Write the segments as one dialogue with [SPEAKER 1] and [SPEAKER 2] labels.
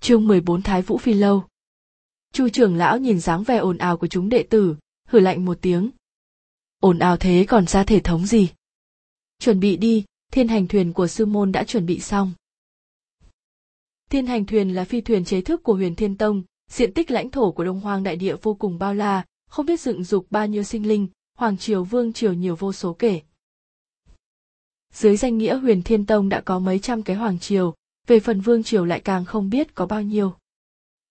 [SPEAKER 1] chương 14 Thái Vũ Phi Lâu. Chu trưởng lão nhìn dáng vẻ ồn ào của chúng đệ tử, hử lạnh một tiếng. Ồn ào thế còn ra thể thống gì? Chuẩn bị đi, thiên hành thuyền của sư môn đã chuẩn bị xong. Thiên hành thuyền là phi thuyền chế thức của huyền thiên tông, diện tích lãnh thổ của đông hoang đại địa vô cùng bao la, không biết dựng dục bao nhiêu sinh linh, hoàng triều vương triều nhiều vô số kể. Dưới danh nghĩa huyền thiên tông đã có mấy trăm cái hoàng triều, về phần vương triều lại càng không biết có bao nhiêu.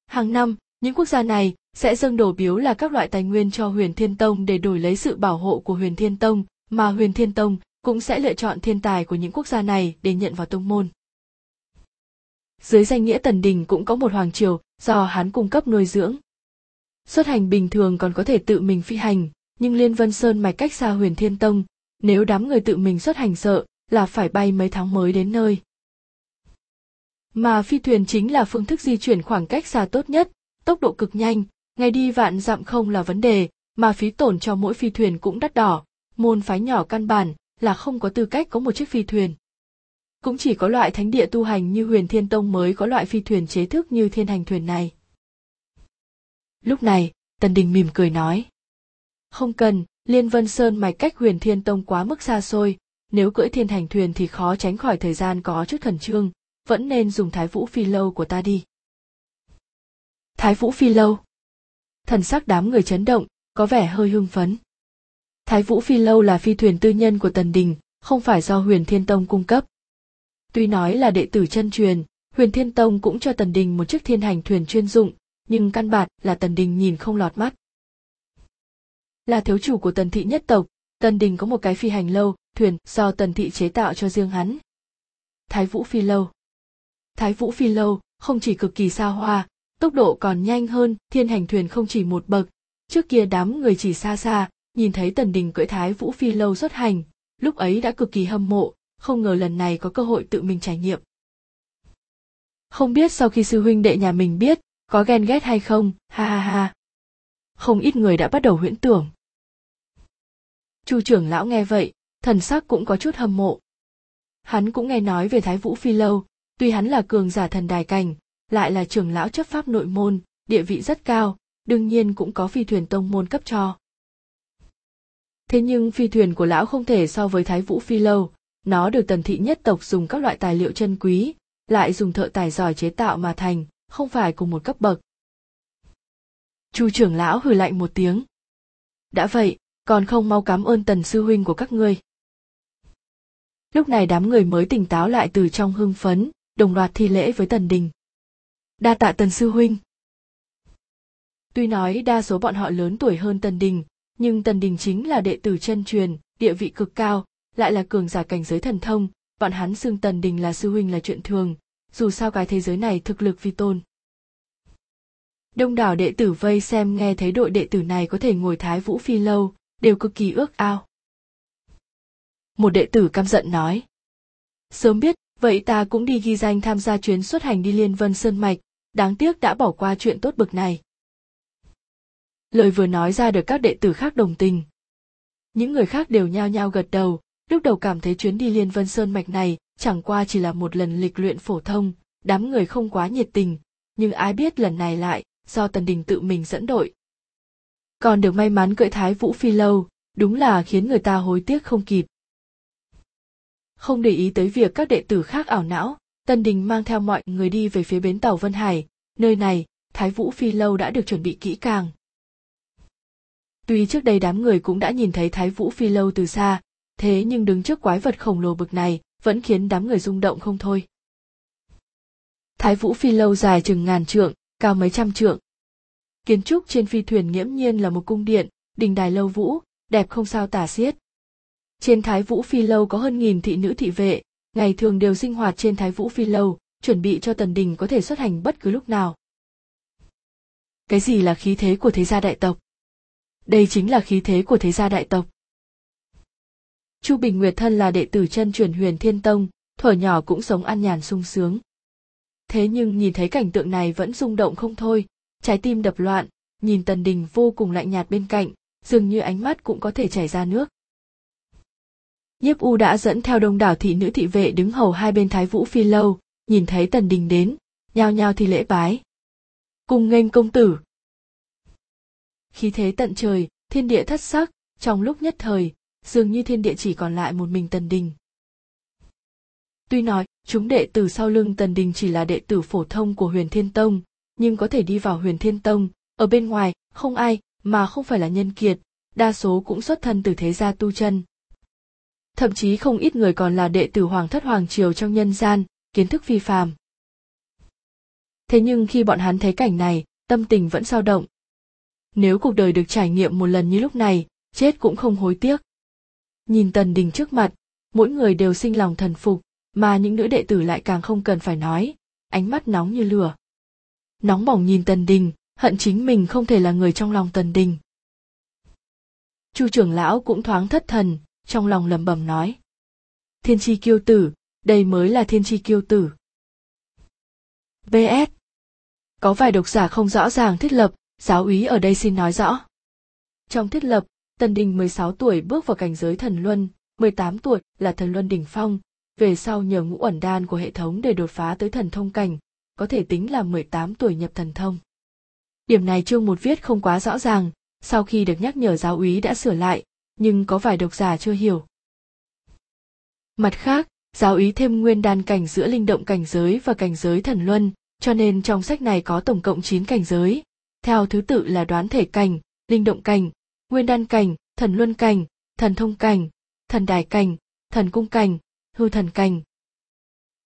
[SPEAKER 1] Hàng năm, những quốc gia này sẽ dâng đổ biếu là các loại tài nguyên cho huyền thiên tông để đổi lấy sự bảo hộ của huyền thiên tông, mà huyền thiên tông cũng sẽ lựa chọn thiên tài của những quốc gia này để nhận vào tông môn. Dưới danh nghĩa Tần Đình cũng có một hoàng triều do hắn cung cấp nuôi dưỡng. Xuất hành bình thường còn có thể tự mình phi hành, nhưng Liên Vân Sơn mạch cách xa huyền thiên tông, nếu đám người tự mình xuất hành sợ là phải bay mấy tháng mới đến nơi. Mà phi thuyền chính là phương thức di chuyển khoảng cách xa tốt nhất, tốc độ cực nhanh, ngày đi vạn dặm không là vấn đề, mà phí tổn cho mỗi phi thuyền cũng đắt đỏ, môn phái nhỏ căn bản là không có tư cách có một chiếc phi thuyền. Cũng chỉ có loại thánh địa tu hành như huyền thiên tông mới có loại phi thuyền chế thức như thiên hành thuyền này. Lúc này, Tần Đình mỉm cười nói. Không cần, Liên Vân Sơn mạch cách huyền thiên tông quá mức xa xôi, nếu cưỡi thiên hành thuyền thì khó tránh khỏi thời gian có chút khẩn trương, vẫn nên dùng thái vũ phi lâu của ta đi. Thái vũ phi lâu. Thần sắc đám người chấn động, có vẻ hơi hưng phấn. Thái vũ phi lâu là phi thuyền tư nhân của Tần Đình, không phải do huyền thiên tông cung cấp. Tuy nói là đệ tử chân truyền, huyền thiên tông cũng cho Tần Đình một chiếc thiên hành thuyền chuyên dụng, nhưng căn bản là Tần Đình nhìn không lọt mắt. Là thiếu chủ của Tần Thị nhất tộc, Tần Đình có một cái phi hành lâu, thuyền do Tần Thị chế tạo cho riêng hắn. Thái Vũ Phi Lâu Thái Vũ Phi Lâu không chỉ cực kỳ xa hoa, tốc độ còn nhanh hơn thiên hành thuyền không chỉ một bậc. Trước kia đám người chỉ xa xa, nhìn thấy Tần Đình cưỡi Thái Vũ Phi Lâu xuất hành, lúc ấy đã cực kỳ hâm mộ, không ngờ lần này có cơ hội tự mình trải nghiệm. Không biết sau khi sư huynh đệ nhà mình biết, có ghen ghét hay không, ha ha ha. Không ít người đã bắt đầu huyễn tưởng. Chu trưởng lão nghe vậy, thần sắc cũng có chút hâm mộ. Hắn cũng nghe nói về Thái Vũ Phi Lâu, tuy hắn là cường giả thần đài cảnh, lại là trưởng lão chấp pháp nội môn, địa vị rất cao, đương nhiên cũng có phi thuyền tông môn cấp cho. Thế nhưng phi thuyền của lão không thể so với Thái Vũ Phi Lâu, nó được tần thị nhất tộc dùng các loại tài liệu chân quý, lại dùng thợ tài giỏi chế tạo mà thành, không phải cùng một cấp bậc. Chu trưởng lão hừ lạnh một tiếng. Đã vậy, còn không mau cảm ơn tần sư huynh của các ngươi. Lúc này đám người mới tỉnh táo lại từ trong hưng phấn, đồng loạt thi lễ với tần đình. Đa tạ tần sư huynh. Tuy nói đa số bọn họ lớn tuổi hơn tần đình, nhưng tần đình chính là đệ tử chân truyền, địa vị cực cao, lại là cường giả cảnh giới thần thông, bọn hắn xưng tần đình là sư huynh là chuyện thường, dù sao cái thế giới này thực lực vi tôn. Đông đảo đệ tử vây xem nghe thấy đội đệ tử này có thể ngồi thái vũ phi lâu, đều cực kỳ ước ao. Một đệ tử căm giận nói. Sớm biết, vậy ta cũng đi ghi danh tham gia chuyến xuất hành đi Liên Vân Sơn Mạch, đáng tiếc đã bỏ qua chuyện tốt bực này. Lời vừa nói ra được các đệ tử khác đồng tình. Những người khác đều nhao nhao gật đầu, lúc đầu cảm thấy chuyến đi Liên Vân Sơn Mạch này chẳng qua chỉ là một lần lịch luyện phổ thông, đám người không quá nhiệt tình, nhưng ai biết lần này lại, do Tần Đình tự mình dẫn đội. Còn được may mắn cưỡi Thái Vũ Phi lâu, đúng là khiến người ta hối tiếc không kịp. Không để ý tới việc các đệ tử khác ảo não, tân Đình mang theo mọi người đi về phía bến tàu Vân Hải, nơi này, Thái Vũ Phi lâu đã được chuẩn bị kỹ càng. Tuy trước đây đám người cũng đã nhìn thấy Thái Vũ Phi lâu từ xa, thế nhưng đứng trước quái vật khổng lồ bực này, vẫn khiến đám người rung động không thôi. Thái Vũ Phi lâu dài chừng ngàn trượng, cao mấy trăm trượng. Kiến trúc trên phi thuyền nghiễm nhiên là một cung điện, đình đài lâu vũ, đẹp không sao tả xiết. Trên Thái Vũ Phi lâu có hơn nghìn thị nữ thị vệ, ngày thường đều sinh hoạt trên Thái Vũ Phi lâu, chuẩn bị cho tần đình có thể xuất hành bất cứ lúc nào. Cái gì là khí thế của thế gia đại tộc? Đây chính là khí thế của thế gia đại tộc. Chu Bình Nguyệt thân là đệ tử chân truyền huyền thiên tông, thuở nhỏ cũng sống an nhàn sung sướng. Thế nhưng nhìn thấy cảnh tượng này vẫn rung động không thôi, trái tim đập loạn, nhìn Tần Đình vô cùng lạnh nhạt bên cạnh, dường như ánh mắt cũng có thể chảy ra nước. Nhiếp U đã dẫn theo đông đảo thị nữ thị vệ đứng hầu hai bên Thái Vũ Phi lâu, nhìn thấy Tần Đình đến, nhao nhao thì lễ bái. Cùng nghênh công tử. Khí thế tận trời thiên địa thất sắc trong lúc nhất thời dường như thiên địa chỉ còn lại một mình tần đình. Tuy nói chúng đệ tử sau lưng tần đình chỉ là đệ tử phổ thông của huyền thiên tông nhưng có thể đi vào huyền thiên tông ở bên ngoài không ai mà không phải là nhân kiệt đa số cũng xuất thân từ thế gia tu chân thậm chí không ít người còn là đệ tử hoàng thất hoàng triều trong nhân gian, kiến thức phi phàm. Thế nhưng khi bọn hắn thấy cảnh này, tâm tình vẫn dao động. Nếu cuộc đời được trải nghiệm một lần như lúc này, chết cũng không hối tiếc. Nhìn tần đình trước mặt, mỗi người đều sinh lòng thần phục, mà những nữ đệ tử lại càng không cần phải nói, ánh mắt nóng như lửa. Nóng bỏng nhìn tần đình, hận chính mình không thể là người trong lòng tần đình. Chu trưởng lão cũng thoáng thất thần trong lòng lẩm bẩm nói. Thiên chi kiêu tử, đây mới là thiên chi kiêu tử. Vs có vài độc giả không rõ ràng thiết lập, giáo úy ở đây xin nói rõ. Trong thiết lập tần đình 16 tuổi bước vào cảnh giới thần luân 18 tuổi là thần luân đỉnh phong, về sau nhờ ngũ ẩn đan của hệ thống để đột phá tới thần thông cảnh, có thể tính là 18 tuổi nhập thần thông. Điểm này chương một viết không quá rõ ràng, sau khi được nhắc nhở giáo úy đã sửa lại nhưng có vài độc giả chưa hiểu. Mặt khác, giáo ý thêm nguyên đan cảnh giữa linh động cảnh giới và cảnh giới thần luân, cho nên trong sách này có tổng cộng 9 cảnh giới. Theo thứ tự là đoán thể cảnh, linh động cảnh, nguyên đan cảnh, thần luân cảnh, thần thông cảnh, thần đài cảnh, thần cung cảnh, hư thần cảnh.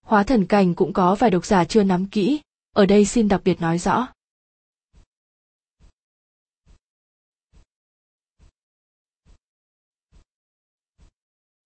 [SPEAKER 1] Hóa thần cảnh cũng có vài độc giả chưa nắm kỹ, ở đây xin đặc biệt nói rõ.